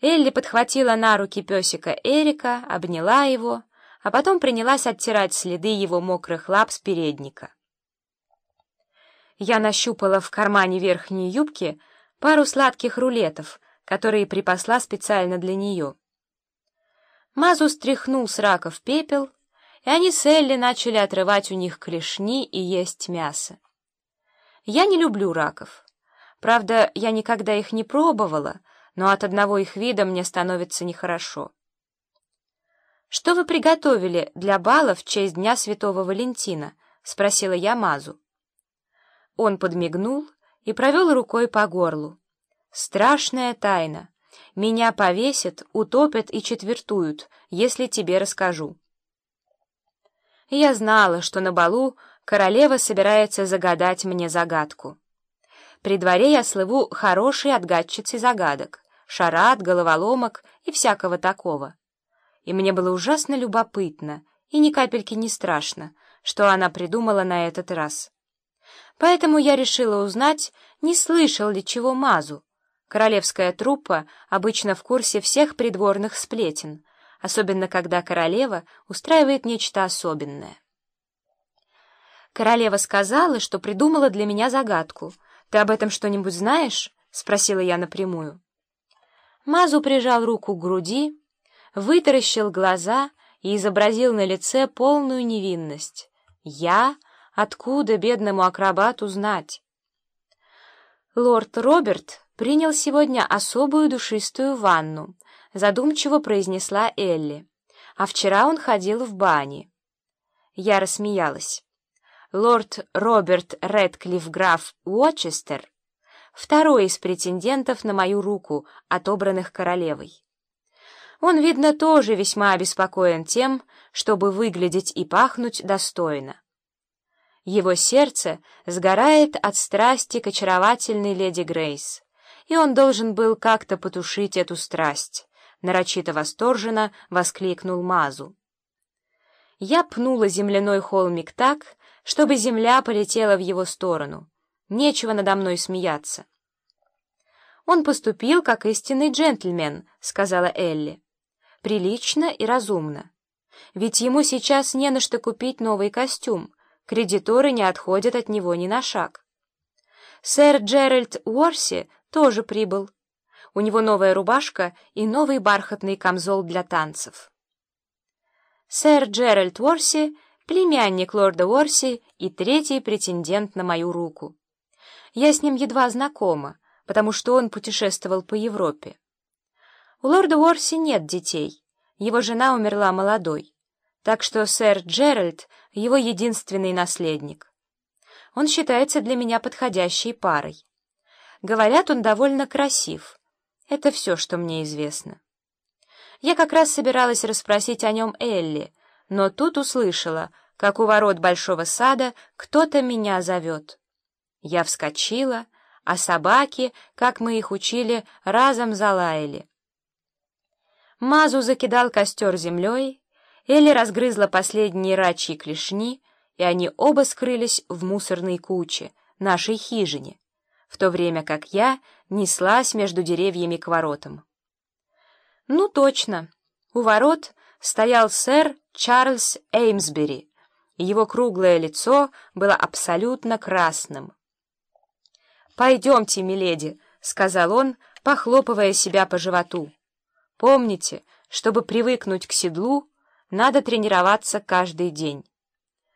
Элли подхватила на руки песика Эрика, обняла его, а потом принялась оттирать следы его мокрых лап с передника. Я нащупала в кармане верхней юбки пару сладких рулетов, которые припасла специально для нее. Мазу стряхнул с раков пепел, и они с Элли начали отрывать у них клешни и есть мясо. Я не люблю раков. Правда, я никогда их не пробовала, но от одного их вида мне становится нехорошо. «Что вы приготовили для бала в честь Дня Святого Валентина?» — спросила я Мазу. Он подмигнул и провел рукой по горлу. «Страшная тайна. Меня повесят, утопят и четвертуют, если тебе расскажу». Я знала, что на балу королева собирается загадать мне загадку. При дворе я слыву хорошей отгадчицей загадок, шарат, головоломок и всякого такого. И мне было ужасно любопытно и ни капельки не страшно, что она придумала на этот раз. Поэтому я решила узнать, не слышал ли чего Мазу. Королевская труппа обычно в курсе всех придворных сплетен, особенно когда королева устраивает нечто особенное. Королева сказала, что придумала для меня загадку. «Ты об этом что-нибудь знаешь?» — спросила я напрямую. Мазу прижал руку к груди, вытаращил глаза и изобразил на лице полную невинность. «Я...» Откуда бедному акробату знать? Лорд Роберт принял сегодня особую душистую ванну, задумчиво произнесла Элли. А вчера он ходил в бане. Я рассмеялась. Лорд Роберт Редклифф граф Уотчестер — второй из претендентов на мою руку, отобранных королевой. Он, видно, тоже весьма обеспокоен тем, чтобы выглядеть и пахнуть достойно. Его сердце сгорает от страсти к очаровательной леди Грейс, и он должен был как-то потушить эту страсть. Нарочито восторженно воскликнул Мазу. Я пнула земляной холмик так, чтобы земля полетела в его сторону. Нечего надо мной смеяться. «Он поступил как истинный джентльмен», — сказала Элли. «Прилично и разумно. Ведь ему сейчас не на что купить новый костюм, Кредиторы не отходят от него ни на шаг. Сэр Джеральд Уорси тоже прибыл. У него новая рубашка и новый бархатный камзол для танцев. Сэр Джеральд Уорси — племянник лорда Уорси и третий претендент на мою руку. Я с ним едва знакома, потому что он путешествовал по Европе. У лорда Уорси нет детей, его жена умерла молодой так что сэр Джеральд — его единственный наследник. Он считается для меня подходящей парой. Говорят, он довольно красив. Это все, что мне известно. Я как раз собиралась расспросить о нем Элли, но тут услышала, как у ворот большого сада кто-то меня зовет. Я вскочила, а собаки, как мы их учили, разом залаяли. Мазу закидал костер землей, Элли разгрызла последние рачьи клешни, и они оба скрылись в мусорной куче, нашей хижине, в то время как я неслась между деревьями к воротам. Ну, точно, у ворот стоял сэр Чарльз Эймсбери, и его круглое лицо было абсолютно красным. «Пойдемте, миледи», — сказал он, похлопывая себя по животу. «Помните, чтобы привыкнуть к седлу, надо тренироваться каждый день.